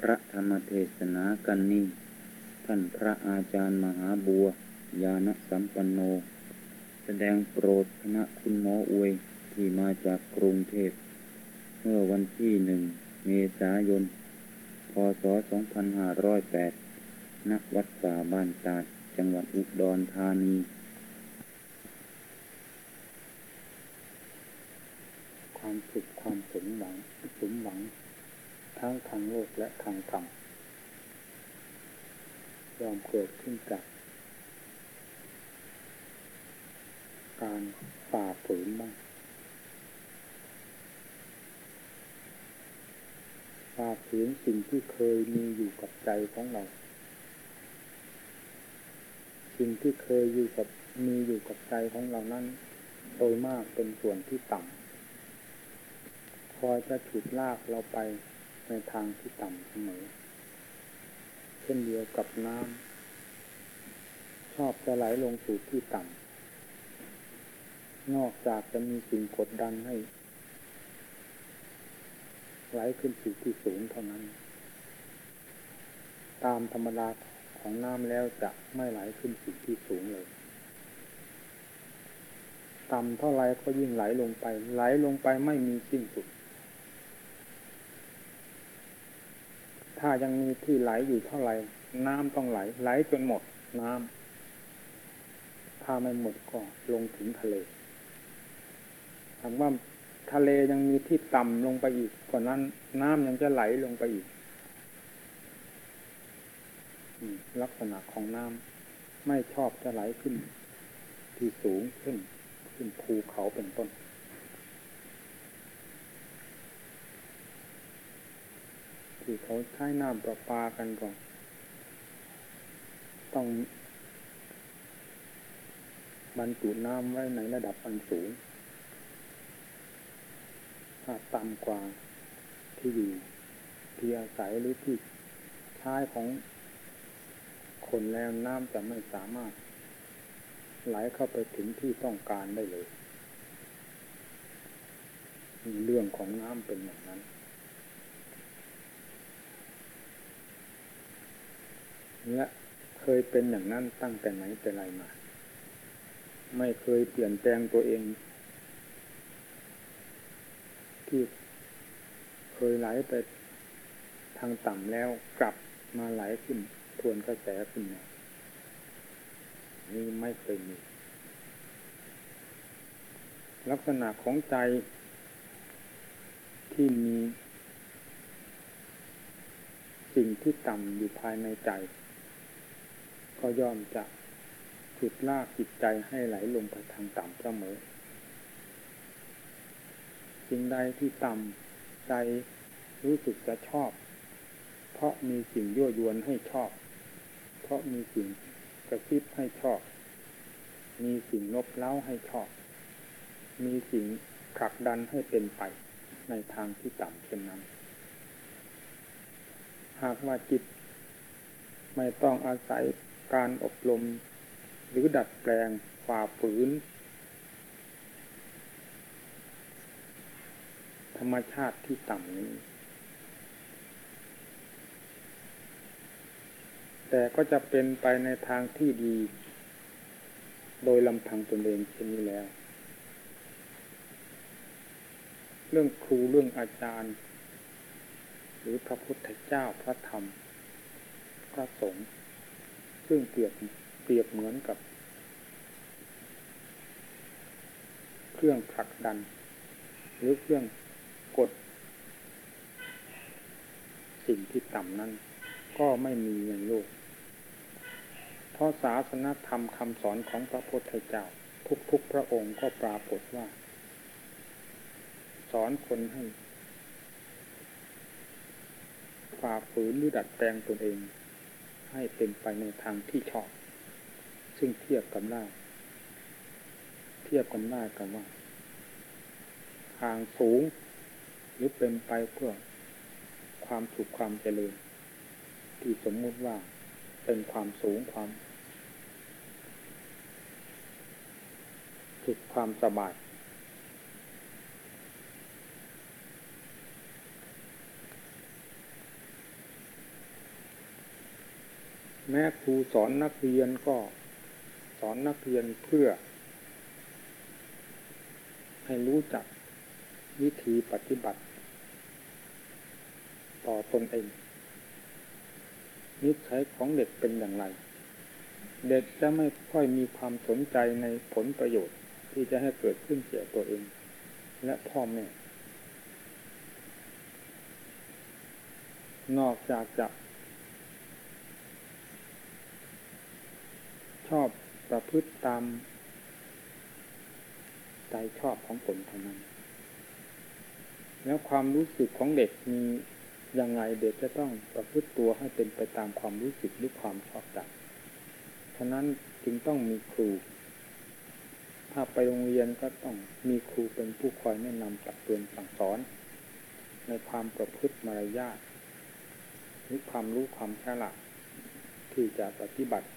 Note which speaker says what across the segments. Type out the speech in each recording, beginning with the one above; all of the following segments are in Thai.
Speaker 1: พระธรรมเทศนากันนี้ ท่านพระอาจารย์มหาบัวยานสัมปันโน แสดงโปรดคณะคุณหมออวยที่มาจากกรุงเทพ เมื่อวันที่หนึ่งเมษายน พศ 2508 ณ วัดป่าบ้านตาดจังหวัดอุดรธานี
Speaker 2: ความสุขความสมหวังสมหวัง ทั้งทางโลกและทางธรรมยอมเกิดขึ้นจาก การฝ่าฝืนบ้างฝ่าฝืนสิ่งที่เคยมีอยู่กับใจของเรา สิ่งที่เคยอยู่กับมีอยู่กับใจของเรานั้น โดยมากเป็นส่วนที่ต่ำคอยจะฉุดลากเราไป ในทางที่ต่ำเสมอ เช่นเดียวกับน้ำชอบจะไหลลงสู่ที่ต่ำนอกจากจะมีสิ่งกดดันให้ ไหลขึ้นสู่ที่สูงเท่านั้น ตามธรรมดาของน้ำแล้วจะไม่ไหลขึ้นสู่ที่สูงเลยต่ำเท่าไรก็ยิ่งไหลลงไป ไหลลงไปไม่มีสิ้นสุด ถ้ายังมีที่ไหลอยู่เท่าไรน้ำต้องไหล ไหลจนหมดน้ำถ้าไม่หมดก็ลงถึงทะเลถามว่าทะเลยังมีที่ต่ำลงไปอีกกว่านั้น น้ำยังจะไหลลงไปอีกลักษณะของน้ำไม่ชอบจะไหลขึ้น ที่สูงขึ้นขึ้นภูเขาเป็นต้น ที่เขาใช้น้ำประปากันก่อนต้องบรรจุน้ำไว้ในระดับอันสูงถ้าต่ำกว่าที่อยู่ที่อาศัยหรือที่ใช้ของคนแล้วน้ำจะไม่สามารถไหลเข้าไปถึงที่ต้องการได้เลย เรื่องของน้ำเป็นอย่างนั้น และเคยเป็นอย่างนั้นตั้งแต่ไหนแต่ไรมา ไม่เคยเปลี่ยนแปลงตัวเอง ที่เคยไหลไปทางต่ำแล้วกลับมาไหลขึ้นทวนกระแสขึ้นมานี่ไม่เคยมี ลักษณะของใจที่มี สิ่งที่ต่ำอยู่ภายในใจ ก็ย่อมจะฉุดลากจิตใจให้ไหลลงไปทางต่ำเสมอสิ่งใดที่ต่ำใจรู้สึกจะชอบ เพราะมีสิ่งยั่วยวนให้ชอบ เพราะมีสิ่งกระซิบให้ชอบ มีสิ่งนบเล้าให้ชอบ มีสิ่งผลักดันให้เป็นไปในทางที่ต่ำเช่นนั้น หากว่าจิต ไม่ต้องอาศัย การอบรมหรือดัดแปลงฝ่าฝืน ธรรมชาติที่ต่ำนี้ แต่ก็จะเป็นไปในทางที่ดี โดยลำพังตนเองเช่นนี้แล้ว เรื่องครูเรื่องอาจารย์ หรือพระพุทธเจ้าพระธรรม พระสงฆ์ ซึ่งเปรียบเปรียบเหมือนกับ เครื่องผลักดัน หรือเครื่องกด สิ่งที่ต่ำนั้น ก็ไม่มีในโลก เพราะศาสนธรรมคำสอนของพระพุทธเจ้า ทุกๆพระองค์ก็ปรากฏว่า สอนคนให้ฝ่าฝืนหรือดัดแปลงตนเอง ให้เป็นไปในทางที่ชอบ ซึ่งเทียบกันได้เทียบกันได้กับว่า ทางสูง หรือเป็นไปเพื่อความสุขความเจริญ ที่สมมุติว่าเป็นความสูงความสุขความสบาย แม้ครูสอนนักเรียนก็สอนนักเรียนเพื่อ ให้รู้จักวิธีปฏิบัติ ต่อตนเอง นิสัยของเด็กเป็นอย่างไร เด็กจะไม่ค่อยมีความสนใจในผลประโยชน์ที่จะให้เกิดขึ้นเกี่ยตัวเอง และพ่อแม่ นอกจากจะ ชอบประพฤติตามใจชอบของตนเท่านั้น แล้วความรู้สึกของเด็กมียังไงเด็กจะต้องประพฤติตัวให้เป็นไปตามความรู้สึกหรือความชอบใจฉะนั้นจึงต้องมีครู ถ้าไปโรงเรียนก็ต้องมีครูเป็นผู้คอยแนะนำตักเตือนสั่งสอน ในความประพฤติมารยาทหรือความรู้ความฉลาดที่จะปฏิบัติ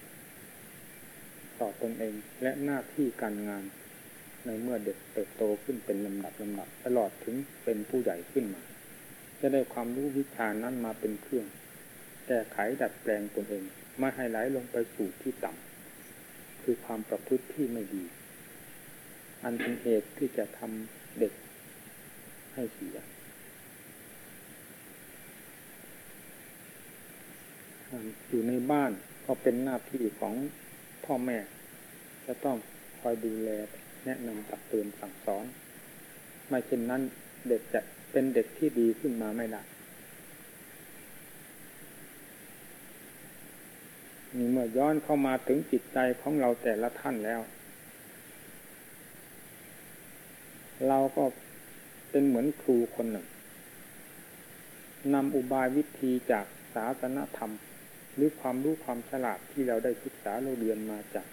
Speaker 2: ต่อตนเองและหน้าที่การงาน ในเมื่อเด็กเติบโตขึ้นเป็นลำดับลำดับตลอดถึงเป็นผู้ใหญ่ขึ้นมา จะได้ความรู้วิชานั้นมาเป็นเครื่องแก้ไขดัดแปลงตนเองไม่ให้ไหลลงไปสู่ที่ต่ำคือความประพฤติที่ไม่ดี อันเป็นเหตุที่จะทำเด็กให้เสียอยู่ในบ้านก็เป็นหน้าที่ของ พ่อแม่ จะต้องคอยดูแลแนะนำตักเตือนสั่งสอน ไม่เช่นนั้นเด็กจะเป็นเด็กที่ดีขึ้นมาไม่ได้มีเมื่อย้อนเข้ามาถึงจิตใจของเราแต่ละท่านแล้ว เราก็เป็นเหมือนครูคนหนึ่งนำอุบายวิธีจากศาสนธรรม รือความรู้ความฉลาดที่เราได้ศึกษาเราเรียนมาจาก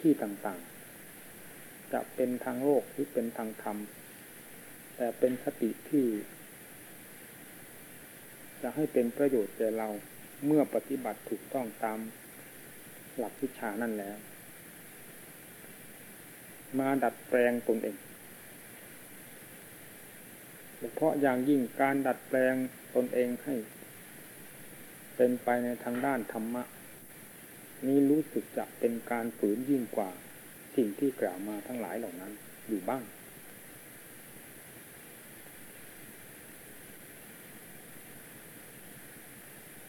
Speaker 2: ที่ต่างๆ จะเป็นทางโลกหรือเป็นทางธรรม แต่เป็นคติที่ จะให้เป็นประโยชน์แก่เราเมื่อปฏิบัติถูกต้องตามหลักวิชานั่นแล้ว มาดัดแปลงตนเองเฉพาะอย่างยิ่งการดัดแปลงตนเองให้ เป็นไปในทางด้านธรรมะ นี้รู้สึกจะเป็นการฝืนยิ่งกว่าสิ่งที่กล่าวมาทั้งหลายเหล่านั้นอยู่บ้าง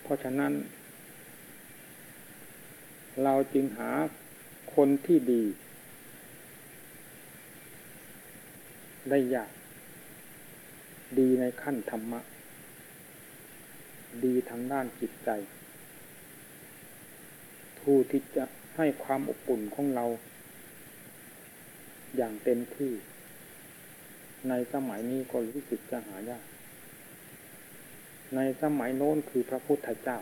Speaker 2: เพราะฉะนั้น เราจึงหาคนที่ดี ได้ยาก ดีในขั้นธรรมะ ดีทางด้านจิตใจ ผู้ที่จะให้ความอบอุ่นของเรา อย่างเต็มที่ ในสมัยนี้ก็รู้สึกจะหายากในสมัยโน้นคือพระพุทธเจ้า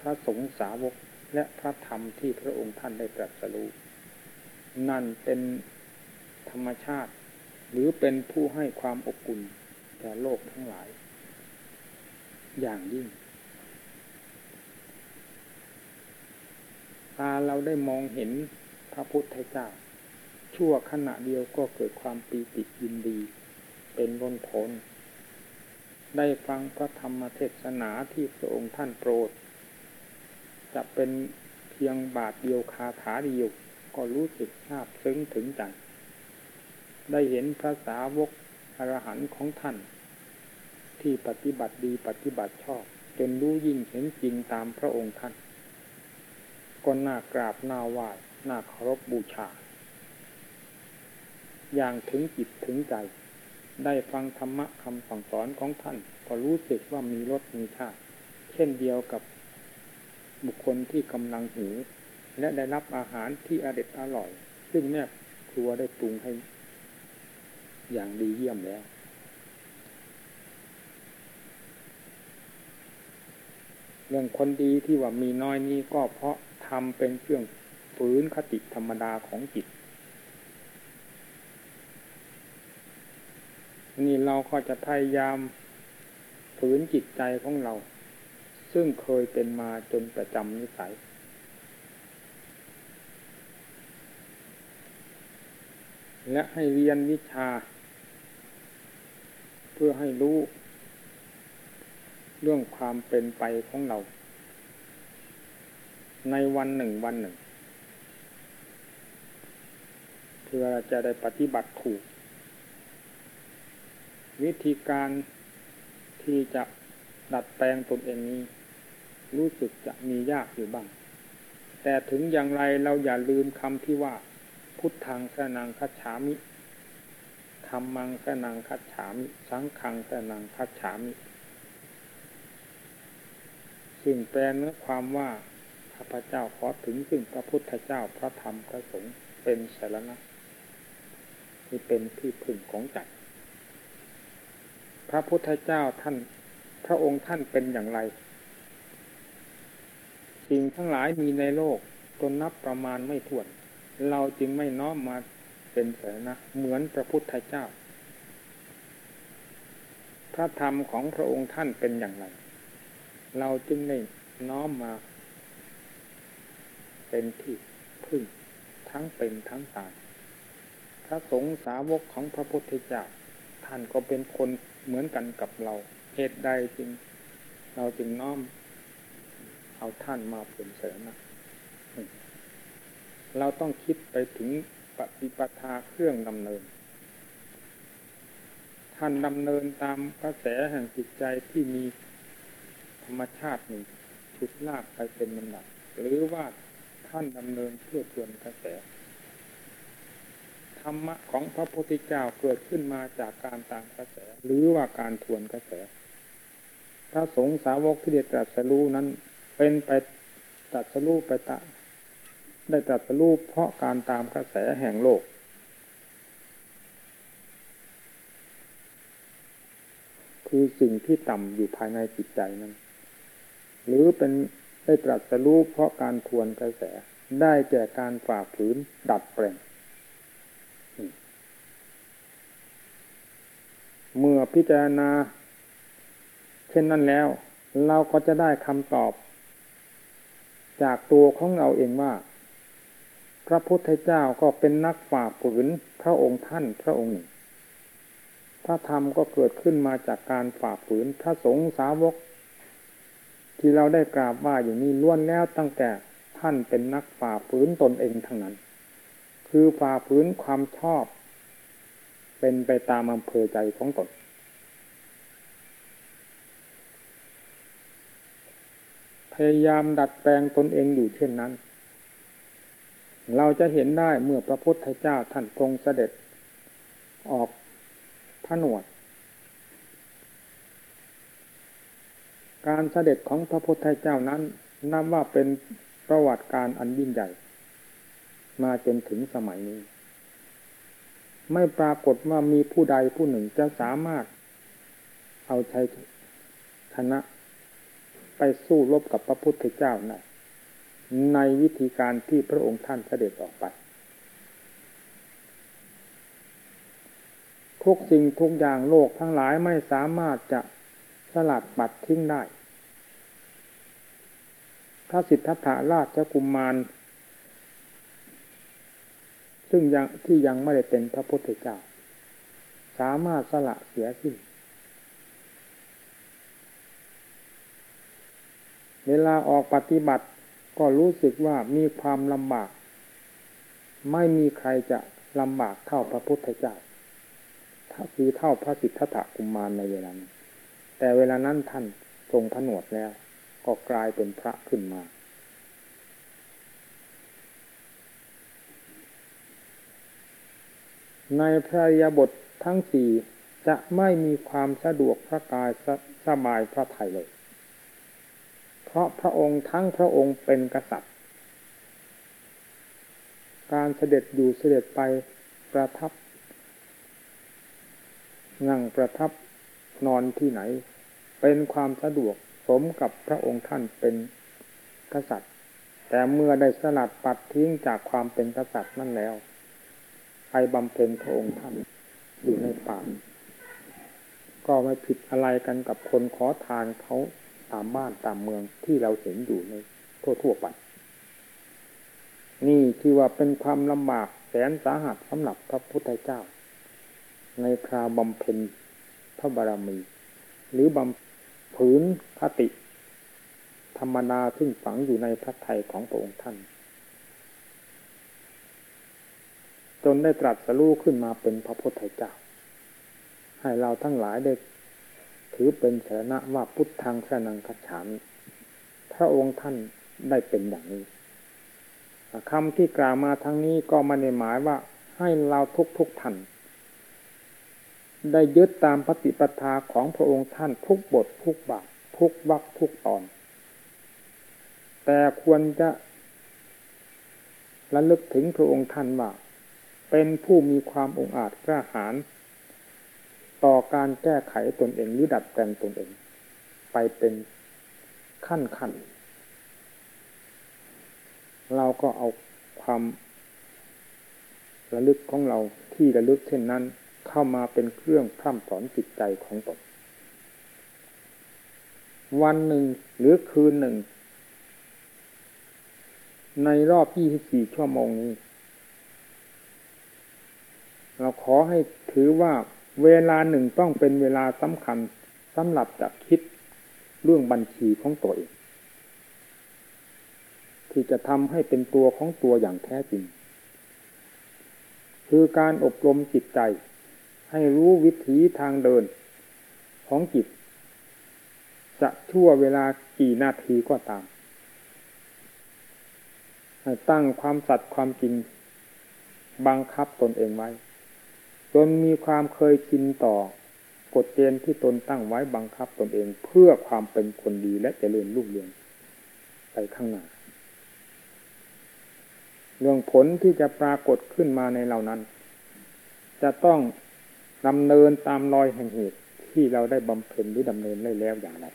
Speaker 2: พระสงฆ์สาวกและพระธรรมที่พระองค์ท่านได้ตรัสรู้นั่นเป็นธรรมชาติ หรือเป็นผู้ให้ความอบอุ่นแก่โลกทั้งหลาย อย่างยิ่งตาเราได้มองเห็นพระพุทธเจ้า ชั่วขณะเดียวก็เกิดความปีติยินดี เป็นล้นพ้นได้ฟังพระธรรมเทศนาที่พระองค์ท่านโปรด จะเป็นเพียงบาทเดียวคาถาเดียวก็รู้สึกซาบซึ้งถึงใจได้เห็นพระสาวกอรหันต์ของท่าน ที่ปฏิบัติดีปฏิบัติชอบ จนรู้ยิ่งเห็นจริงตามพระองค์ท่านก็น่ากราบน่าไหว้น่าเคารพบบูชา อย่างถึงจิตถึงใจ ได้ฟังธรรมะคำสั่งสอนของท่าน ก็รู้สึกว่ามีรสมีชาติเช่นเดียวกับบุคคลที่กำลังหิวและได้รับอาหารที่อเด็ดอร่อย ซึ่งแม่ครัวได้ปรุงให้ อย่างดีเยี่ยมแล้ว เรื่องคนดีที่ว่ามีน้อยนี้ก็เพราะทำเป็นเครื่องฝืนคติธรรมดาของจิต นี่เราก็จะพยายามฝืนจิตใจของเรา ซึ่งเคยเป็นมาจนประจำนิสัย และให้เรียนวิชา เพื่อให้รู้ เรื่องความเป็นไปของเรา ในวันหนึ่งวันหนึ่ง เพื่อจะได้ปฏิบัติถูก วิธีการที่จะดัดแปลงตนเองนี้ รู้สึกจะมียากอยู่บ้าง แต่ถึงอย่างไรเราอย่าลืมคำที่ว่า พุทธังสนังคัจฉามิธรรมังสนังคัจฉามิ สังขังสนังคัจฉามิ ซึ่งแปลเนื้อความว่าข้าพเจ้าขอถึงซึ่งพระพุทธเจ้าพระธรรมพระสงฆ์เป็นสารณะที่เป็นที่พึ่งของใจพระพุทธเจ้าท่าน พระองค์ท่านเป็นอย่างไร สิ่งทั้งหลายมีในโลกจนนับประมาณไม่ถ้วน เราจึงไม่น้อมมาเป็นสารณะเหมือนพระพุทธเจ้า พระธรรมของพระองค์ท่านเป็นอย่างไร เราจึงได้น้อมมา เป็นที่พึ่งทั้งเป็นทั้งตายพระสงฆ์สาวกของพระพุทธเจ้าท่านก็เป็นคนเหมือนกันกับเราเหตุใดจึง เราจึงน้อม เอาท่านมาเป็นเสนาเราต้องคิดไปถึงปฏิปทาเครื่องดำเนิน ท่านดำเนินตามกระแสแห่งจิตใจที่มี ธรรมชาติหนึ่งฉุดลากไปเป็นลำดับหรือว่าท่านดำเนินเพื่อทวนกระแสธรรมะของพระพุทธเจ้าเกิดขึ้นมาจากการตามกระแส หรือว่าการทวนกระแสพระสงฆ์สาวกที่เดตรัสรู้นั้น เป็นไปตรัสรู้ไปตะได้ตรัสรู้เพราะการตามกระแสแห่งโลก คือสิ่งที่ต่ำอยู่ภายในจิตใจนั้น หรือเป็นได้ตรัสรู้เพราะการทวนกระแส ได้แก่การฝ่าฝืนดัดแปลงเมื่อพิจารณา เช่นนั้นแล้ว เราก็จะได้คำตอบ จากตัวของเราเองว่า พระพุทธเจ้าก็เป็นนักฝ่าฝืนพระองค์ท่านพระองค์หนึ่งพระธรรมก็เกิดขึ้นมาจากการฝ่าฝืนพระสงฆ์สาวก ที่เราได้กราบว่าอยู่นี้ล้วนแล้วตั้งแต่ท่านเป็นนักฝ่าฝืนตนเองทั้งนั้น คือฝ่าฝืนความชอบ เป็นไปตามอำเภอใจของตนพยายามดัดแปลงตนเองอยู่เช่นนั้น เราจะเห็นได้เมื่อพระพุทธเจ้าท่านทรงเสด็จ ออกผนวด การเสด็จของพระพุทธเจ้านั้นนับว่าเป็นประวัติการอันยิ่งใหญ่ มาจนถึงสมัยนี้ ไม่ปรากฏว่ามีผู้ใดผู้หนึ่งจะสามารถ เอาชัยชนะ ไปสู้รบกับพระพุทธเจ้าในในวิธีการที่พระองค์ท่านเสด็จออกไป ทุกสิ่งทุกอย่างโลกทั้งหลายไม่สามารถจะสลัดปัดทิ้งได้ พระสิทธัตถาราชกุมมาร ซึ่งยังที่ยังไม่ได้เป็นพระพุทธเจ้า สามารถสละเสียสิ้นเวลาออกปฏิบัติก็รู้สึกว่ามีความลำบาก ไม่มีใครจะลำบากเท่าพระพุทธเจ้าคือเท่าพระสิทธัตถกุมมารในเวลานั้น แต่เวลานั้นท่านทรงผนวดแล้ว ก็กลายเป็นพระขึ้นมา ในพระยาบททั้งสี่จะไม่มีความสะดวกพระกายสสบายพระไทยเลย เพราะพระองค์ทั้งพระองค์เป็นกษัตริย์ การเสด็จอยู่เสด็จไปประทับ นั่งประทับนอนที่ไหน เป็นความสะดวก สมกับพระองค์ท่านเป็นกษัตริย์ แต่เมื่อได้สลัดปัดทิ้งจากความเป็นกษัตริย์นั่นแล้วไปบำเพ็ญพระองค์ท่านอยู่ในป่าก็ไม่ผิดอะไรกันกับคนขอทานเขาตามบ้านตามเมืองที่เราเห็นอยู่ในทั่วทั่วไปนี่ที่ว่าเป็นความลำบากแสนสาหัสสำหรับพระพุทธเจ้า ในคราบำเพ็ญพระบารมี หรือบำ ผืนคติ ธรรมดาซึ่งฝังอยู่ในพระทัยของพระองค์ท่าน จนได้ตรัสรู้ขึ้นมาเป็นพระพุทธเจ้า ให้เราทั้งหลายได้ถือเป็นสาระว่าพุทธังสนังคัจฉามิพระองค์ท่านได้เป็นอย่างนี้คำที่กล่าวมาทั้งนี้ก็ม่ได้หมายว่าให้เราทุกทุกท่าน ได้ยึดตามปฏิปทาของพระองค์ท่านทุกบททุกบาททุกวรรคทุกตอน แต่ควรจะระลึกถึงพระองค์ท่านว่าเป็นผู้มีความองอาจกล้าหาญต่อการแก้ไขตนเองหรือดัดแปลงตนเอง ไปเป็นขั้นขั้นเราก็เอาความระลึกของเราที่ระลึกเช่นนั้น เข้ามาเป็นเครื่องพร่ำสอนจิตใจของตนวันหนึ่งหรือคืนหนึ่ง ในรอบ 24 ชั่วโมงนี้ เราขอให้ถือว่าเวลาหนึ่งต้องเป็นเวลาสำคัญสำหรับจะคิดเรื่องบัญชีของตัวเองที่จะทำให้เป็นตัวของตัวอย่างแท้จริง คือการอบรมจิตใจ ให้รู้วิถีทางเดินของจิต จะชั่วเวลากี่นาทีก็ตาม ให้ตั้งความสัตย์ความจริง บังคับตนเองไว้ จนมีความเคยชินต่อกฎเกณฑ์ที่ตนตั้งไว้บังคับตนเองเพื่อความเป็นคนดีและเจริญรุ่งเรืองไปข้างหน้าเรื่องผลที่จะปรากฏขึ้นมาในเหล่านั้น จะต้อง ดำเนินตามรอยแห่งเหตุที่เราได้บำเพ็ญหรือดำเนินได้แล้วอย่างไร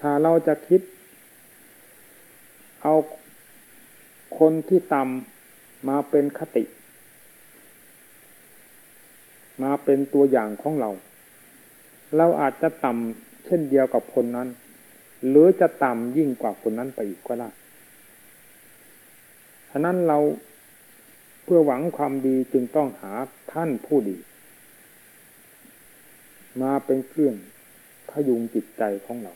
Speaker 2: ถ้าเราจะคิด เอาคนที่ต่ำมาเป็นคติ มาเป็นตัวอย่างของเรา เราอาจจะต่ำเช่นเดียวกับคนนั้น หรือจะต่ำยิ่งกว่าคนนั้นไปอีกก็ได้ฉะนั้นเรา เพื่อหวังความดีจึงต้องหาท่านผู้ดี มาเป็นเครื่องพยุงจิตใจของเรา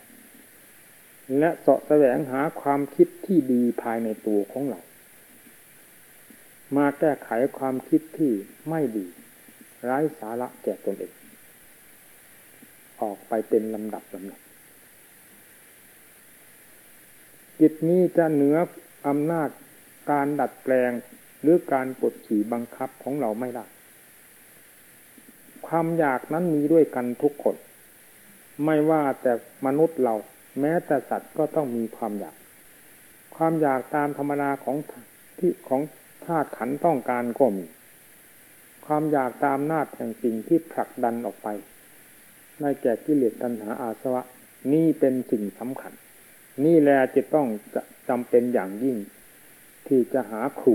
Speaker 2: และเสาะแสวงหาความคิดที่ดีภายในตัวของเรา มาแก้ไขความคิดที่ไม่ดี ร้ายสาระแก่ตนเอง ออกไปเป็นลำดับลำดับจิตนี้จะเหนืออำนาจการดัดแปลง หรือการกดขี่บังคับของเราไม่ได้ ความอยากนั้นมีด้วยกันทุกคน ไม่ว่าแต่มนุษย์เรา แม้แต่สัตว์ก็ต้องมีความอยาก ความอยากตามธรรมดาของที่ของธาตุขันต้องการก็มี ความอยากตามนาจแห่งสิ่งที่ผลักดันออกไปในแก่กิเลสตัณหาอาสวะ นี่เป็นสิ่งสำคัญ นี่แหละจะต้องจะจำเป็นอย่างยิ่ง ที่จะหาครู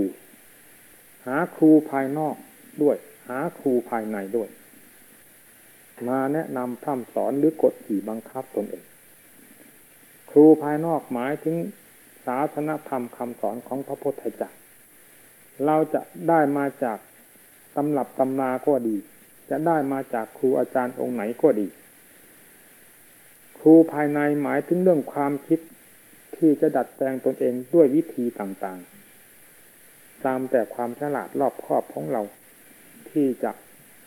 Speaker 2: หาครูภายนอกด้วย หาครูภายในด้วย มาแนะนำพร่ำสอนหรือกดขี่บังคับตนเอง ครูภายนอกหมายถึงศาสนธรรมคำสอนของพระพุทธเจ้าเราจะได้มาจากตำรับตำราก็ดี จะได้มาจากครูอาจารย์องค์ไหนก็ดี ครูภายในหมายถึงเรื่องความคิดที่จะดัดแปลงตนเองด้วยวิธีต่างๆ ตามแต่ความฉลาดรอบครอบของเรา ที่จะ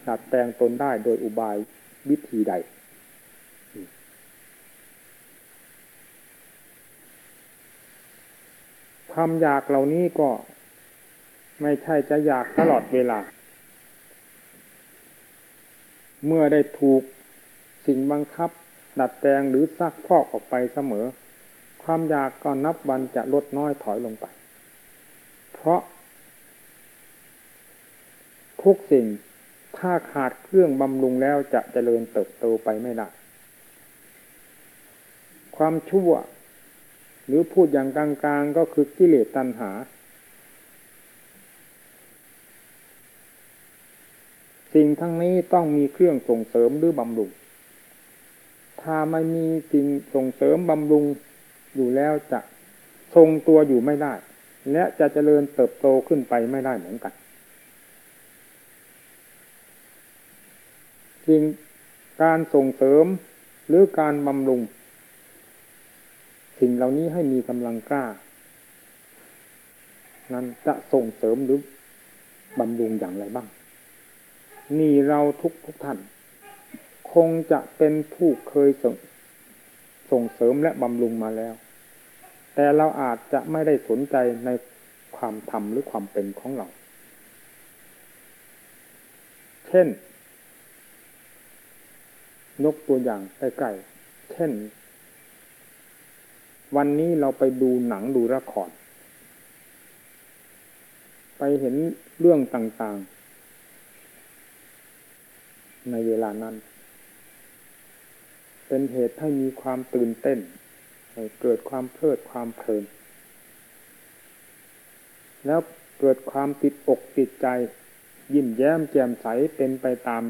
Speaker 2: ดัดแปลงตนได้โดยอุบายวิธีใด ความอยากเหล่านี้ก็ไม่ใช่จะอยากตลอดเวลา เมื่อได้ถูกสิ่งบังคับ ดัดแปลงหรือซักพอกออกไปเสมอ ความอยากก็นับวันจะลดน้อยถอยลงไป เพราะ ทุกสิ่งถ้าขาดเครื่องบำรุงแล้วจะเจริญเติบโตไปไม่ได้ความชั่ว หรือพูดอย่างกลางๆก็คือกิเลสตัณหา สิ่งทั้งนี้ต้องมีเครื่องส่งเสริมหรือบำรุง ถ้าไม่มีสิ่งส่งเสริมบำรุงอยู่แล้วจะทรงตัวอยู่ไม่ได้ และจะเจริญเติบโตขึ้นไปไม่ได้เหมือนกัน สิ่งการส่งเสริมหรือการบำรุง สิ่งเหล่านี้ให้มีกำลังกล้า นั้นจะส่งเสริมหรือบำรุงอย่างไรบ้าง นี่เราทุกทุกท่าน คงจะเป็นผู้เคยส่งส่งเสริมและบำรุงมาแล้ว แต่เราอาจจะไม่ได้สนใจในความทำหรือความเป็นของเรา เช่น ยกตัวอย่างใกล้ๆเช่น วันนี้เราไปดูหนังดูละครไปเห็นเรื่องต่างๆ ในเวลานั้น เป็นเหตุให้มีความตื่นเต้นให้เกิดความเพลิดความเพลิน แล้วเกิดความติดอกติดใจ ยิ้มแย้มแจ่มใสเป็นไปตาม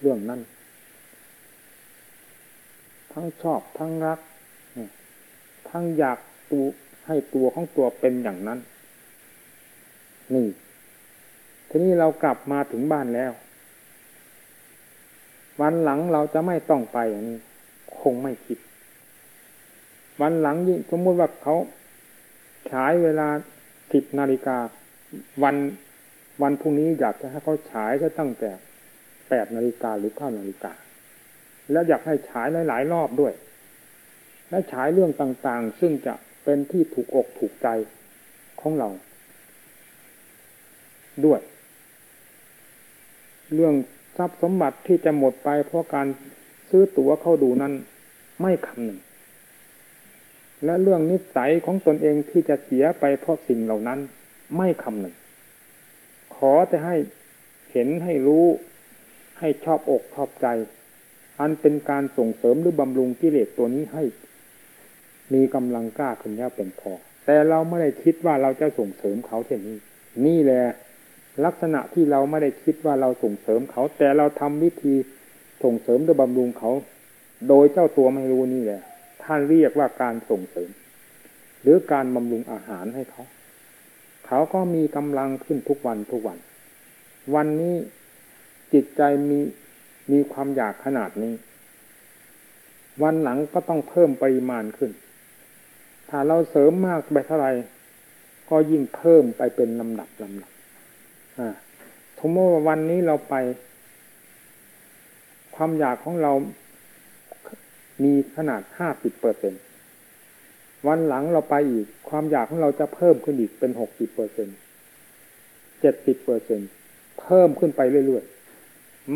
Speaker 2: เรื่องนั้น ทั้งชอบทั้งรัก ทั้งอยากตัวให้ตัวของตัวเป็นอย่างนั้น นี่ ทีนี้เรากลับมาถึงบ้านแล้ว วันหลังเราจะไม่ต้องไปอย่างนี้ คงไม่คิด วันหลังยิ่งสมมติว่าเขาฉายเวลาสิบนาฬิกา วันวันพรุ่งนี้อยากจะให้เขาฉายก็ตั้งแต่แปดนาฬิกาหรือเก้านาฬิกา แล้วอยากให้ฉายหลาย ๆ รอบด้วย และฉายเรื่องต่างๆ ซึ่งจะเป็นที่ถูกอกถูกใจของเรา ด้วย เรื่องทรัพย์สมบัติที่จะหมดไปเพราะการซื้อตั๋วเข้าดูนั้นไม่คำหนึ่ง และเรื่องนิสัยของตนเองที่จะเสียไปเพราะสิ่งเหล่านั้นไม่คำหนึ่ง ขอจะให้เห็นให้รู้ให้ชอบอกชอบใจ อันเป็นการส่งเสริมหรือบำรุงกิเลสตัวนี้ให้ มีกำลังกล้าขึ้นแล้วเป็นพอ แต่เราไม่ได้คิดว่าเราจะส่งเสริมเขาเช่นนี้ นี่แหละลักษณะที่เราไม่ได้คิดว่าเราส่งเสริมเขา แต่เราทำวิธีส่งเสริมหรือบำรุงเขา โดยเจ้าตัวไม่รู้นี่แหละ ท่านเรียกว่าการส่งเสริม หรือการบำรุงอาหารให้เขา เขาก็มีกำลังขึ้นทุกวันทุกวัน วันนี้จิตใจมี มีความอยากขนาดนี้ วันหลังก็ต้องเพิ่มปริมาณขึ้น ถ้าเราเสริมมากไปเท่าไหร่ก็ยิ่งเพิ่มไปเป็นลำดับลำดับสมมติว่าวันนี้เราไป ความอยากของเรามีขนาดห้าสิบเปอร์เซ็นวันหลังเราไปอีก ความอยากของเราจะเพิ่มขึ้นอีกเป็นหกสิบเปอร์เซ็นเจ็ดสิบเปอร์เซ็นเพิ่มขึ้นไปเรื่อยๆ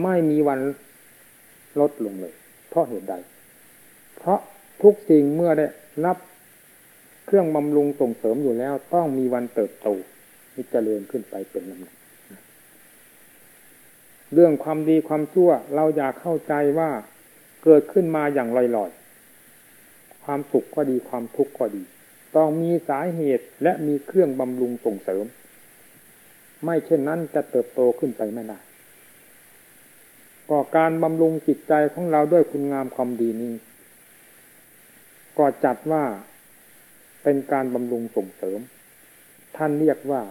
Speaker 2: ไม่มีวันลดลงเลย เพราะเหตุใด เพราะทุกสิ่งเมื่อได้รับเครื่องบำรุงส่งเสริมอยู่แล้ว ต้องมีวันเติบโตมีเจริญขึ้นไปเป็นลำดับเรื่องความดีความชั่ว เราอยากเข้าใจว่าเกิดขึ้นมาอย่างลอยๆ ความสุขก็ดีความทุกข์ก็ดี ต้องมีสาเหตุและมีเครื่องบำรุงส่งเสริม ไม่เช่นนั้นจะเติบโตขึ้นไปไม่ได้ ก็การบำรุงจิตใจของเราด้วยคุณงามความดีนี้ก็จัดว่าเป็นการบำรุงส่งเสริม ท่านเรียกว่า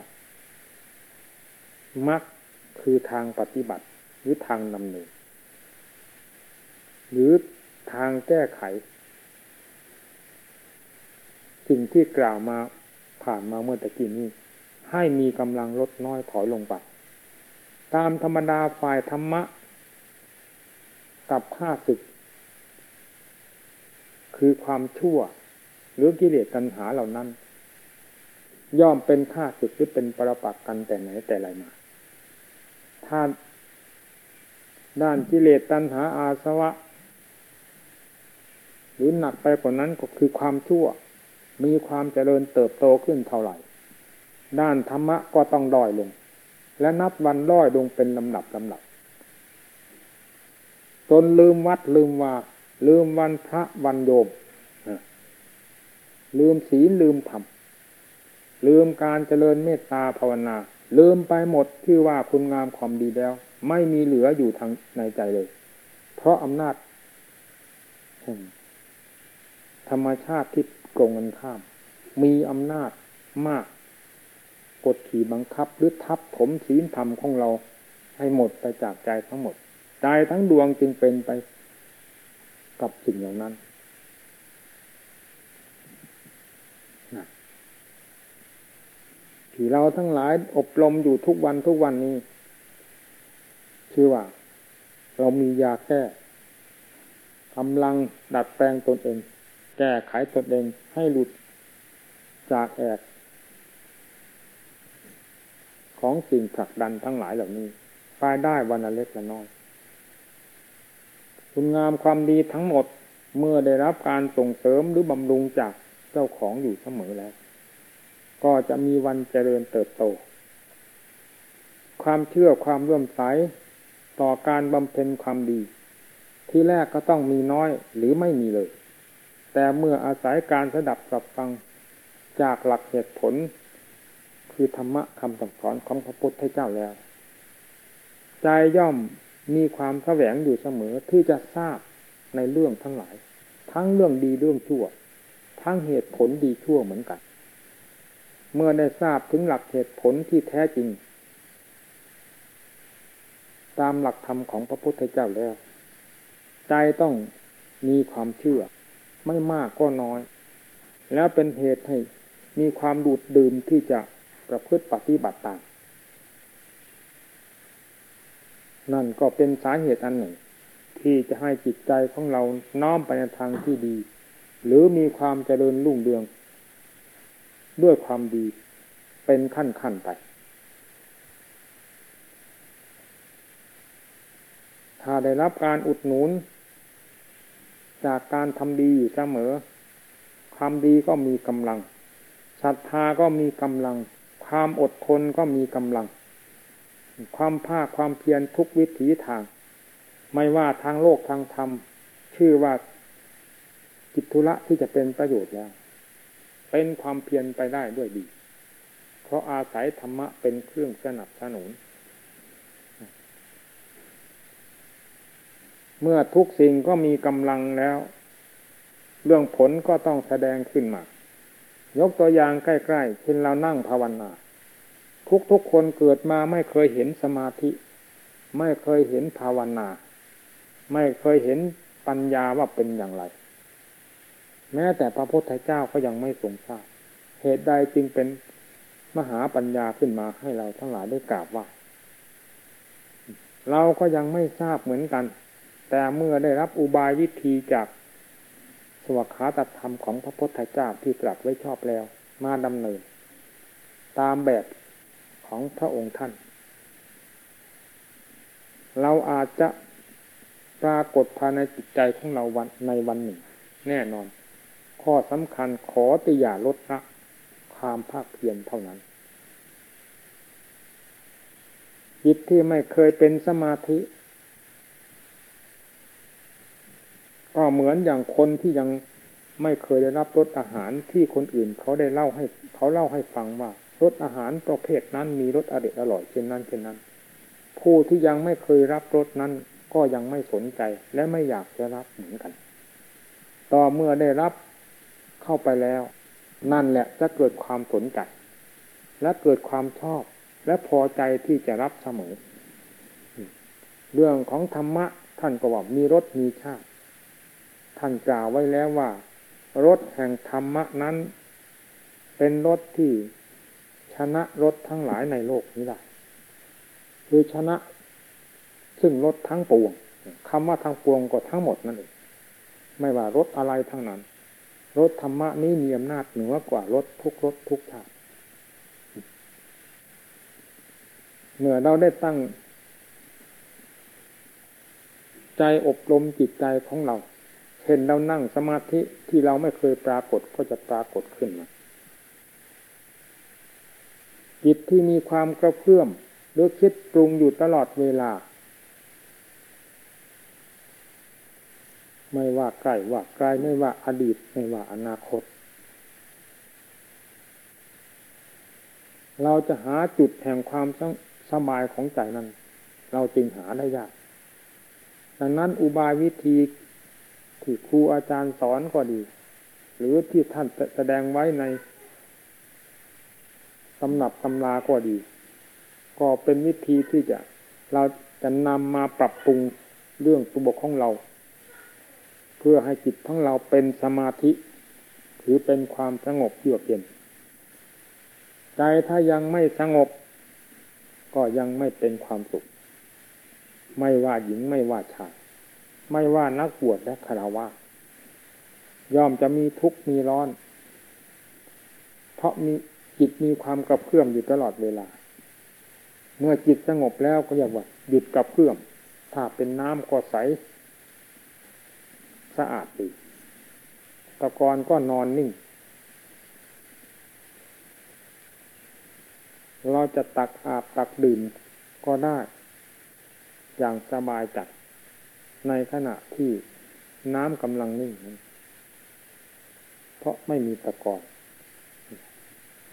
Speaker 2: มักคือทางปฏิบัติหรือทางนำเนินหรือทางแก้ไข สิ่งที่กล่าวมาผ่านมาเมื่อตะกี้นี้ ให้มีกำลังลดน้อยถอยลงไปตามธรรมดาฝ่ายธรรมะ กับข้าศึก คือความชั่ว หรือกิเลสตัณหาเหล่านั้น ย่อมเป็นข้าศึกหรือเป็นปรปักกันแต่ไหนแต่ไรมา ถ้าด้านกิเลสตัณหาอาสวะ หรือหนักไปกว่านั้นก็คือความชั่ว มีความเจริญเติบโตขึ้นเท่าไหร่ ด้านธรรมะก็ต้องด้อยลง และนับวันด้อยลงเป็นลำดับลำดับ ตนลืมวัดลืมว่าลืมวันพระวันโยมลืมศีลลืมธรรมลืมการเจริญเมตตาภาวนา ลืมไปหมดที่ว่าคุณงามความดีแล้ว ไม่มีเหลืออยู่ทางในใจเลย เพราะอำนาจธรรมชาติที่โกงกันข้าม มีอำนาจมาก กดขี่บังคับหรือทับถมศีลธรรมของเราให้หมดไปจากใจทั้งหมด ใจทั้งดวงจึงเป็นไปกับสิ่งอย่างนั้นที่เราทั้งหลายอบรมอยู่ทุกวันทุกวันนี้ ชื่อว่า เรามียาแก้กำลังดัดแปลงตนเอง แก้ไขตนเองให้หลุดจากแอกของสิ่งผลักดันทั้งหลายเหล่านี้ไปได้วันละเล็กละน้อย คุณงามความดีทั้งหมดเมื่อได้รับการส่งเสริมหรือบำรุงจากเจ้าของอยู่เสมอแล้ว ก็จะมีวันเจริญเติบโต ความเชื่อความร่วมใสต่อการบำเพ็ญความดี ที่แรกก็ต้องมีน้อยหรือไม่มีเลย แต่เมื่ออาศัยการสดับสับฟังจากหลักเหตุผล คือธรรมะคำสั่งสอนของพระพุทธเจ้าแล้ว ใจย่อม มีความแสวงอยู่เสมอที่จะทราบในเรื่องทั้งหลาย ทั้งเรื่องดีเรื่องชั่ว ทั้งเหตุผลดีชั่วเหมือนกัน เมื่อได้ทราบถึงหลักเหตุผลที่แท้จริง ตามหลักธรรมของพระพุทธเจ้าแล้ว ใจต้องมีความเชื่อ ไม่มากก็น้อย แล้วเป็นเหตุให้มีความดูดดื่มที่จะประพฤติปฏิบัติตาม นั่นก็เป็นสาเหตุอันหนึ่ง ที่จะให้จิตใจของเราน้อมไปในทางที่ดี หรือมีความเจริญรุ่งเรือง ด้วยความดีเป็นขั้นขั้นไป ถ้าได้รับการอุดหนุน จากการทำดีอยู่เสมอ ความดีก็มีกำลังศรัทธาก็มีกำลัง ความอดทนก็มีกำลัง ความภาคความเพียรทุกวิถีทาง ไม่ว่าทางโลกทางธรรม ชื่อว่ากิจธุระที่จะเป็นประโยชน์แล้ว เป็นความเพียรไปได้ด้วยดี เพราะอาศัยธรรมะเป็นเครื่องสนับสนุน เมื่อทุกสิ่งก็มีกำลังแล้ว เรื่องผลก็ต้องแสดงขึ้นมา ยกตัวอย่างใกล้ ๆ เช่นเรานั่งภาวนา ทุกๆคนเกิดมาไม่เคยเห็นสมาธิ ไม่เคยเห็นภาวนา ไม่เคยเห็นปัญญาว่าเป็นอย่างไร แม้แต่พระพุทธเจ้าก็ยังไม่ทรงทราบเหตุใดจึงเป็นมหาปัญญาขึ้นมาให้เราทั้งหลายได้กราบว่า เราก็ยังไม่ทราบเหมือนกัน แต่เมื่อได้รับอุบายวิธีจากสวขาตธรรมของพระพุทธเจ้าที่ตรัสไว้ชอบแล้ว มาดำเนิน ตามแบบ ของพระองค์ท่าน เราอาจจะปรากฏภายในจิตใจของเราวันในวันหนึ่ง แน่นอน ข้อสำคัญขอติอย่าลดละความภาคเพียรเท่านั้นจิตที่ไม่เคยเป็นสมาธิ ก็เหมือนอย่างคนที่ยังไม่เคยได้รับรสอาหารที่คนอื่นเขาได้เล่าให้ เขาเล่าให้ฟังว่า รสอาหารประเภทนั้นมีรสอเด็ดอร่อยเช่นนั้นเช่นนั้น ผู้ที่ยังไม่เคยรับรสนั้นก็ยังไม่สนใจและไม่อยากจะรับเหมือนกัน ต่อเมื่อได้รับเข้าไปแล้ว นั่นแหละจะเกิดความสนใจและเกิดความชอบและพอใจที่จะรับเสมอ เรื่องของธรรมะท่านก็ว่ามีรสมีชาติ ท่านกล่าวไว้แล้วว่ารสแห่งธรรมะนั้น เป็นรสที่ ชนะรสทั้งหลายในโลกนี้ได้คือชนะซึ่งรสทั้งปวงคำว่าทั้งปวงก็ทั้งหมดนั่นเองไม่ว่ารสอะไรทั้งนั้นรสธรรมะนี้มีอำนาจเหนือกว่ารสทุกรสทุกชาติเมื่อเราได้ตั้ง ใจอบรมจิตใจของเรา เห็นเรานั่งสมาธิที่เราไม่เคยปรากฏก็จะปรากฏขึ้นมา จิตที่มีความกระเพื่อมหรือคิดปรุงอยู่ตลอดเวลา ไม่ว่าใกล้ว่าไกลไม่ว่าอดีตไม่ว่าอนาคต เราจะหาจุดแห่งความสบายของใจนั้น เราจึงหาได้ยากดังนั้นอุบายวิธีที่ครูอาจารย์สอนก็ดี หรือที่ท่านแสดงไว้ใน ตำหนับตำราก็ดี ก็เป็นวิธีที่จะเราจะนำมาปรับปรุงเรื่องตัวบกของเรา เพื่อให้จิตของเราเป็นสมาธิถือเป็นความสงบเยือกเย็น ใจถ้ายังไม่สงบ ก็ยังไม่เป็นความสุข ไม่ว่าหญิงไม่ว่าชายไม่ว่านักบวชและคารวะย่อมจะมีทุกข์มีร้อน เพราะมี จิตมีความกระเพื่อมอยู่ตลอดเวลา เมื่อจิตสงบแล้วก็เรียกว่าหยุดกระเพื่อม ถ้าเป็นน้ำก็ใส สะอาดดีตะกอนก็นอนนิ่ง เราจะตักอาบตักดื่มก็ได้ อย่างสบายจัด ในขณะที่น้ำกำลังนิ่ง เพราะไม่มีตะกอน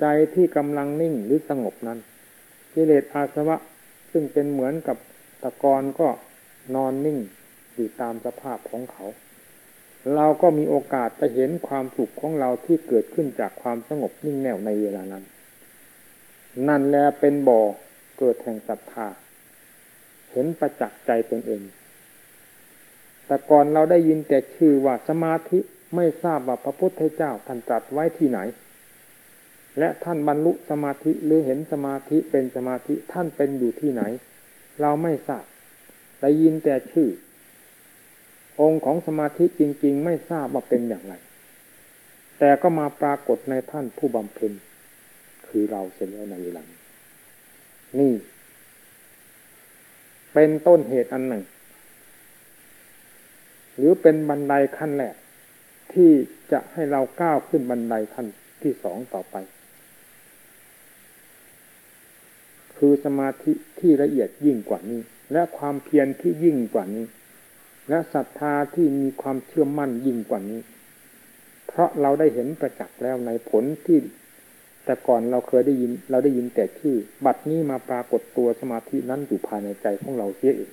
Speaker 2: ใจที่กำลังนิ่งหรือสงบนั้นกิเลสอาสวะซึ่งเป็นเหมือนกับตะกอนก็นอนนิ่งอยู่ตามสภาพของเขา เราก็มีโอกาสไปเห็นความสุขของเราที่เกิดขึ้นจากความสงบนิ่งแน่วในเวลานั้น นั่นแลเป็นบ่อเกิดแห่งศรัทธา เห็นประจักษ์ใจตนเอง แต่ก่อนเราได้ยินแต่ชื่อว่าสมาธิไม่ทราบว่าพระพุทธเจ้าท่านตรัสไว้ที่ไหน และท่านบรรลุสมาธิหรือเห็นสมาธิเป็นสมาธิท่านเป็นอยู่ที่ไหน เราไม่ทราบได้ยินแต่ชื่อ องค์ของสมาธิจริง ๆ ไม่ทราบว่าเป็นอย่างไร แต่ก็มาปรากฏในท่านผู้บำเพ็ญคือเราเสียแล้วในหลัง นี่ เป็นต้นเหตุอันหนึ่ง หรือเป็นบันไดขั้นแรกที่จะให้เราก้าวขึ้นบันไดขั้นที่สองต่อไป คือสมาธิที่ละเอียดยิ่งกว่านี้ และความเพียรที่ยิ่งกว่านี้ และศรัทธาที่มีความเชื่อมั่นยิ่งกว่านี้ เพราะเราได้เห็นประจักษ์แล้วในผลที่แต่ก่อนเราเคยได้ยินเราได้ยินแต่ชื่อ บัดนี้มาปรากฏตัวสมาธินั้นอยู่ภายในใจของเราเสียเอง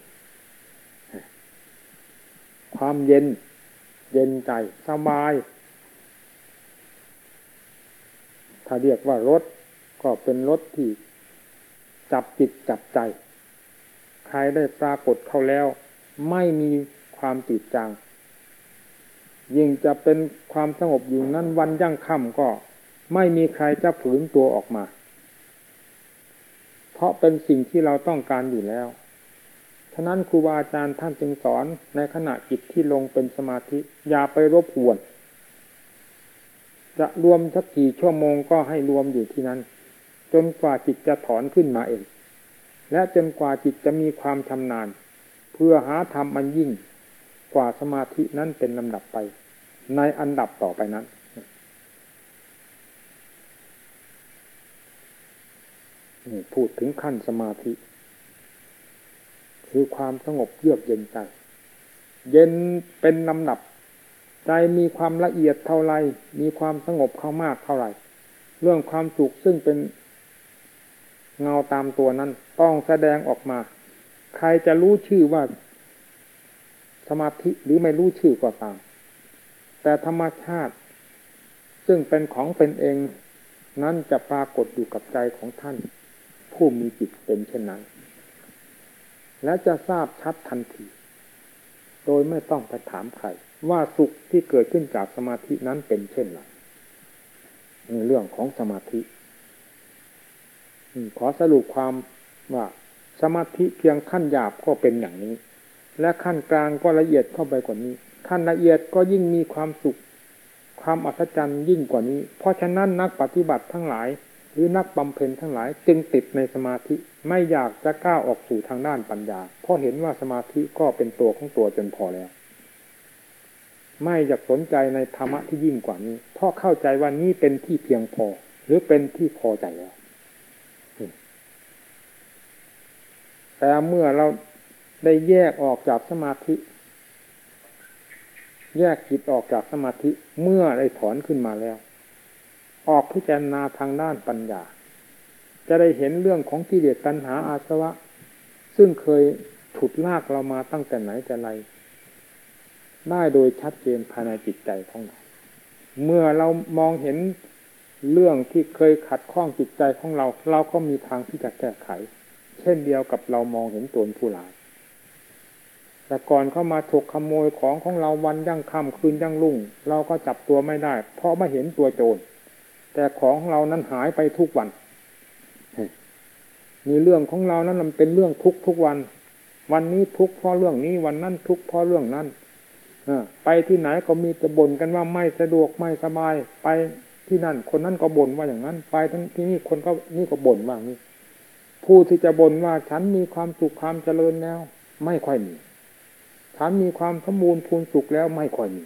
Speaker 2: ความเย็น เย็นใจสบาย ถ้าเรียกว่ารถก็เป็นรถที่ จับจิตจับใจ ใครได้ปรากฏเข้าแล้ว ไม่มีความติดจางยิ่งจะเป็นความสงบอยู่นั้นวันยั่งค่ำก็ ไม่มีใครจะฝืนตัวออกมา เพราะเป็นสิ่งที่เราต้องการอยู่แล้วฉะนั้นครูบาอาจารย์ท่านจึงสอนในขณะจิตที่ลงเป็นสมาธิอย่าไปรบกวน จะรวมสักกี่ชั่วโมงก็ให้รวมอยู่ที่นั้น จนกว่าจิตจะถอนขึ้นมาเอง และจนกว่าจิตจะมีความชำนาญ เพื่อหาธรรมอันยิ่งกว่าสมาธินั้นเป็นลำดับไป ในอันดับต่อไปนั้น พูดถึงขั้นสมาธิ คือความสงบเยือกเย็นใจ เย็นเป็นลำดับ ใจมีความละเอียดเท่าไร มีความสงบเข้ามากเท่าไร เรื่องความสุขซึ่งเป็น เงาตามตัวนั้นต้องแสดงออกมา ใครจะรู้ชื่อว่า สมาธิหรือไม่รู้ชื่อก็ตาม แต่ธรรมชาติ ซึ่งเป็นของเป็นเอง นั้นจะปรากฏอยู่กับใจของท่าน ผู้มีจิตเป็นเช่นนั้น และจะทราบชัดทันที โดยไม่ต้องไปถามใครว่าสุขที่เกิดขึ้นจากสมาธินั้นเป็นเช่นไรในเรื่องของสมาธิ ขอสรุปความว่าสมาธิเพียงขั้นหยาบก็เป็นอย่างนี้ และขั้นกลางก็ละเอียดเข้าไปกว่านี้ ขั้นละเอียดก็ยิ่งมีความสุข ความอัศจรรย์ยิ่งกว่านี้ เพราะฉะนั้นนักปฏิบัติทั้งหลาย หรือนักบำเพ็ญทั้งหลาย จึงติดในสมาธิไม่อยากจะก้าวออกสู่ทางด้านปัญญา เพราะเห็นว่าสมาธิก็เป็นตัวของตัวจนพอแล้ว ไม่อยากสนใจในธรรมะที่ยิ่งกว่านี้ เพราะเข้าใจว่านี้เป็นที่เพียงพอ หรือเป็นที่พอใจแล้ว แต่เมื่อเราได้แยกออกจากสมาธิ แยกจิตออกจากสมาธิเมื่อได้ถอนขึ้นมาแล้ว ออกพิจารณาทางด้านปัญญา จะได้เห็นเรื่องของกิเลสตัณหาอาสวะ ซึ่งเคยถุดลากเรามาตั้งแต่ไหนแต่ไรได้โดยชัดเจนภายในจิตใจของเรา เมื่อเรามองเห็นเรื่องที่เคยขัดข้องจิตใจของเรา เราก็มีทางที่จะแก้ไข ช่นเดียวกับเรามองเห็นตนผู้หลายแต่ก่อนเข้ามาฉกขโมยของของเราวันยั่งค่ำคืนยั่งรุ่ง เราก็จับตัวไม่ได้ เพราะไม่เห็นตัวโจรแต่ของเรานั้นหายไปทุกวันมีเรื่องของเรานั้นมันเป็นเรื่องทุกทุกวัน วันนี้ทุกเพราะเรื่องนี้วันนั้นทุกเพราะเรื่องนั้นไปที่ไหนก็มีแต่บ่นกันว่าไม่สะดวกไม่สบาย ไปที่นั่น คนนั้นก็บ่นว่าอย่างนั้น ไปทั้งที่นี่คนก็นี่ก็บ่นว่างี้ ผู้ที่จะบ่นว่าฉันมีความสุขความเจริญแล้ว ไม่ค่อยมี ฉันมีความสมบูรณ์พูนสุขแล้วไม่ค่อยมี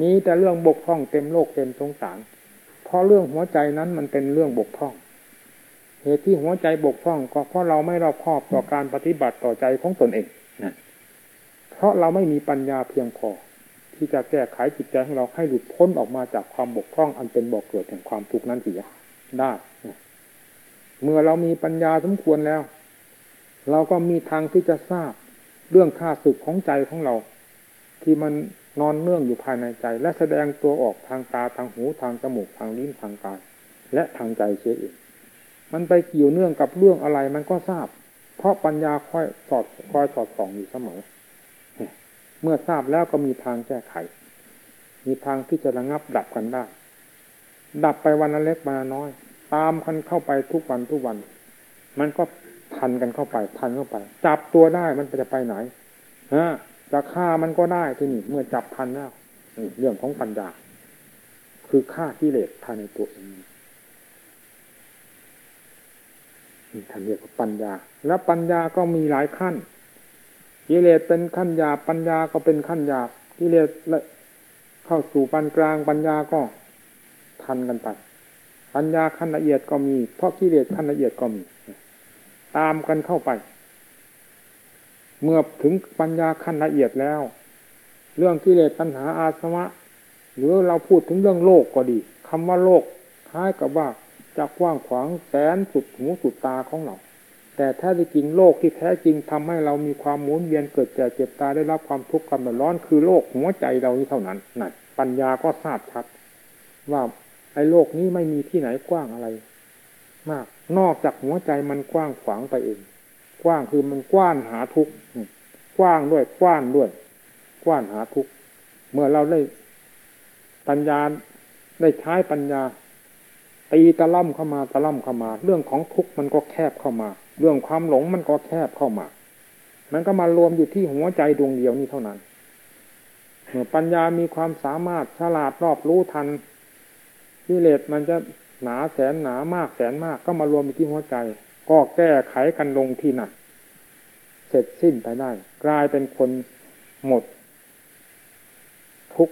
Speaker 2: มีแต่เรื่องบกพร่องเต็มโลกเต็มสงสาร เพราะเรื่องหัวใจนั้นมันเป็นเรื่องบกพร่อง เหตุที่หัวใจบกพร่องก็เพราะเราไม่รอบคอบต่อการปฏิบัติต่อใจของตนเองนะเพราะเราไม่มีปัญญาเพียงพอ ที่จะแก้ไขจิตใจของเราให้หลุดพ้นออกมาจากความบกพร่องอันเป็นบ่อกเกิดแห่งความทุกข์นั้นเสียได้ เมื่อเรามีปัญญาสมควรแล้ว เราก็มีทางที่จะทราบเรื่องค่าสึกของใจของเรา ที่มันนอนเนื่องอยู่ภายในใจ และแสดงตัวออกทางตาทางหูทางจมูกทางลิ้นทางกายและทางใจเสียเองมันไปเกี่ยวเนื่องกับเรื่องอะไรมันก็ทราบ เพราะปัญญาค่อยสอดคอยสอดส่องอยู่เสมอ เมื่อทราบแล้วก็มีทางแก้ไข มีทางที่จะระงับดับกันได้ ดับไปวันละเล็กวันละน้อย ตามกันเข้าไปทุกวันทุกวัน มันก็ทันกันเข้าไปทันเข้าไป จับตัวได้มันจะไปไหนฮะจะฆ่ามันก็ได้ที่นี่เมื่อจับทันแล้วเรื่องของปัญญา คือฆ่ากิเลสภายในตัวเองนี่ท่านเรียกว่าปัญญา แล้วปัญญาก็มีหลายขั้นกิเลสเป็นขั้นหยาปัญญาก็เป็นขั้นหยาบกิเลสเข้าสู่ปานกลางปัญญาก็ทันกันไป ปัญญาขั้นละเอียดก็มี เพราะกิเลสขั้นละเอียดก็มี ตามกันเข้าไป เมื่อถึงปัญญาขั้นละเอียดแล้ว เรื่องกิเลสตัณหาอาสวะ หรือเราพูดถึงเรื่องโลกก็ดีคำว่าโลกคล้ายกับว่าจะกว้างขวางแสนสุดหูสุดตาของเราแต่แท้จริงโลกที่แท้จริงทำให้เรามีความหมุนเวียนเกิดแก่เจ็บตาได้รับความทุกข์กำเนิดร้อนคือโลกหัวใจเรานี้เท่านั้นนั่นปัญญาก็ทราบชัดว่า ไอ้โลกนี้ไม่มีที่ไหนกว้างอะไร มาก นอกจากหัวใจมันกว้างขวางไปเอง กว้างคือมันกว้านหาทุกข์กว้างด้วยกว้านด้วย กว้านหาทุกข์เมื่อเราได้ปัญญาได้ใช้ปัญญาตีตะล่ำเข้ามาตะล่ำเข้ามา เรื่องของทุกข์มันก็แคบเข้ามา เรื่องความหลงมันก็แคบเข้ามา มันก็มารวมอยู่ที่หัวใจดวงเดียวนี้เท่านั้น เมื่อปัญญามีความสามารถฉลาดรอบรู้ทัน กิเลสมันจะหนาแสนหนามากแสนมากก็มารวมอยู่ที่หัวใจ ก็แก้ไขกันลงที่นั่นเสร็จสิ้นไปได้ กลายเป็นคนหมด ทุก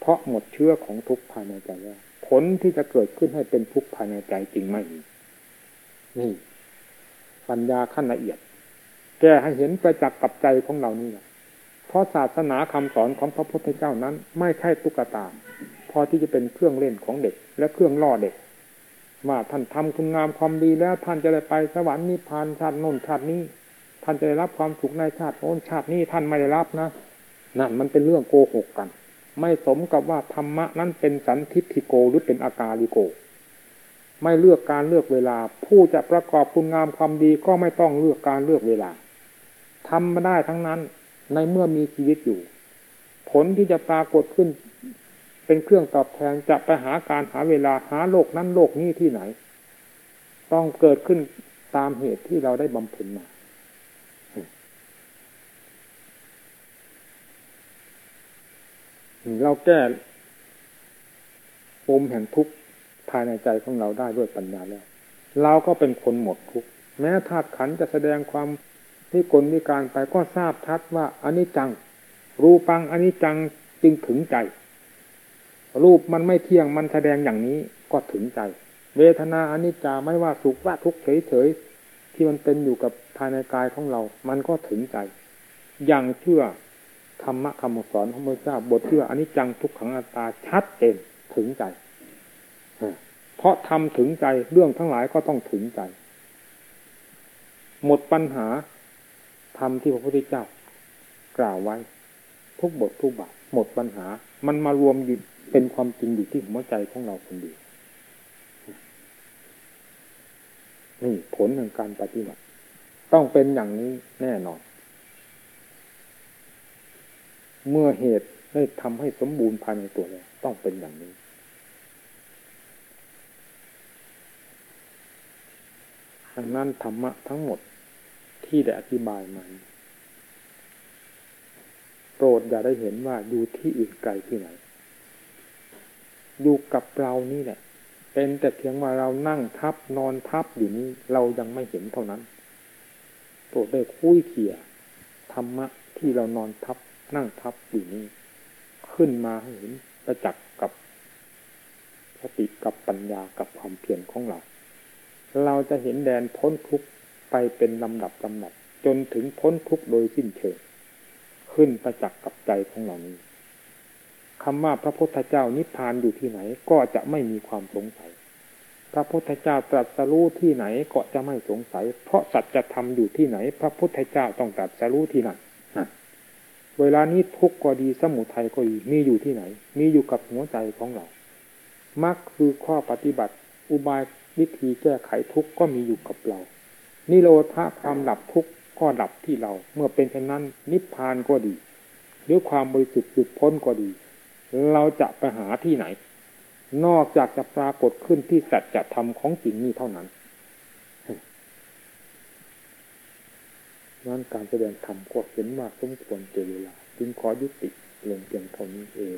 Speaker 2: เพราะหมดเชื้อของทุกภายในใจแล้วผลที่จะเกิดขึ้นให้เป็นทุกภายในใจจริงไม่มีนี่ปัญญาขั้นละเอียด แก้ให้เห็นประจักษ์กับใจของเรานี่เพราะศาสนาคำสอนของพระพุทธเจ้านั้น ไม่ใช่ตุ๊กตา อที่จะเป็นเครื่องเล่นของเด็ก และเครื่องล่อเด็กว่าท่านทำคุณงามความดีแล้วท่านจะได้ไปสวรรค์นิพพานชาติโน้นชาตินี้ ท่านจะได้รับความสุขในชาติโน้นชาตินี้ท่านไม่ได้รับนะนั่นมันเป็นเรื่องโกหกกัน ไม่สมกับว่าธรรมะนั้นเป็นสันทิฏฐิโกหรือเป็นอากาลิโก ไม่เลือกการเลือกเวลา ผู้จะประกอบคุณงามความดีก็ไม่ต้องเลือกการเลือกเวลาทำมาได้ทั้งนั้นในเมื่อมีชีวิตอยู่ ผลที่จะปรากฏขึ้น เป็นเครื่องตอบแทนจะไปหาการหาเวลาหาโลกนั้นโลกนี้ที่ไหน ต้องเกิดขึ้นตามเหตุที่เราได้บำเพ็ญมาเราแก้ปมแห่งทุกข์ภายในใจของเราได้ด้วยปัญญาแล้ว เราก็เป็นคนหมดทุกข์แม้ธาตุขันจะแสดงความที่กลวิการไปก็ทราบชัดว่าอันนี้จัง รูปังอันนี้จังจึงถึงใจ รูปมันไม่เที่ยงมันแสดงอย่างนี้ก็ถึงใจ เวทนาอนิจจาไม่ว่าสุขว่าทุกข์เฉยๆที่มันเป็นอยู่กับภายในกายของเรา มันก็ถึงใจ อย่างเชื่อธรรมะคำสอนของพระเจ้าบทที่ว่าอนิจจังทุกขังอัตตาชัดเจนถึงใจเพราะทำถึงใจเรื่องทั้งหลายก็ต้องถึงใจ หมดปัญหาธรรมที่พระพุทธเจ้ากล่าวไว้ ทุกบททุกบาทหมดปัญหา มันมารวมอยู่ เป็นความจริงอยู่ที่หัวใจของเราคนเดียวนี่ผลของการปฏิบัติ ต้องเป็นอย่างนี้แน่นอน เมื่อเหตุได้ทำให้สมบูรณ์ภายในตัวแล้วต้องเป็นอย่างนี้ ดังนั้นธรรมะทั้งหมดที่ได้อธิบายมาโปรดอย่าได้เห็นว่าอยู่ที่อื่นไกลที่ไหน อยู่กับเรานี่แหละ เป็นแต่เพียงว่าเรานั่งทับนอนทับอยู่นี้เรายังไม่เห็นเท่านั้นโปรดได้คุยเขี่ยธรรมะที่เรานอนทับนั่งทับอยู่นี้ ขึ้นมาให้เห็นประจักษ์กับสติกับปัญญากับความเพียรของเรา เราจะเห็นแดนพ้นทุกข์ไปเป็นลำดับลำดับจนถึงพ้นทุกข์โดยสิ้นเชิงขึ้นประจักษ์กับใจของเรานี้ คำว่าพระพุทธเจ้านิพพานอยู่ที่ไหน ก็จะไม่มีความสงสัย พระพุทธเจ้าตรัสรู้ที่ไหนก็จะไม่สงสัย เพราะสัจธรรมอยู่ที่ไหน พระพุทธเจ้าต้องตรัสรู้ที่นั่นเวลานี้ทุกข์ก็ดีสมุทัยก็ดีมีอยู่ที่ไหน มีอยู่กับหัวใจของเรามรรคคือข้อปฏิบัติ อุบายวิธีแก้ไขทุกข์ก็มีอยู่กับเรา นิโรธาความดับทุกข์ก็ดับที่เรา เมื่อเป็นเช่นนั้นนิพพานก็ดีหรือความบริสุทธิ์หลุดพ้นก็ดี เราจะไปหาที่ไหน นอกจากจะปรากฏขึ้นที่สัจธรรมของจริงนี้เท่านั้นนั้นการแสดงธรรมก็เห็นว่าสมควรเจอเวลาจึงขอยุติลงเพียงเท่านี้เอง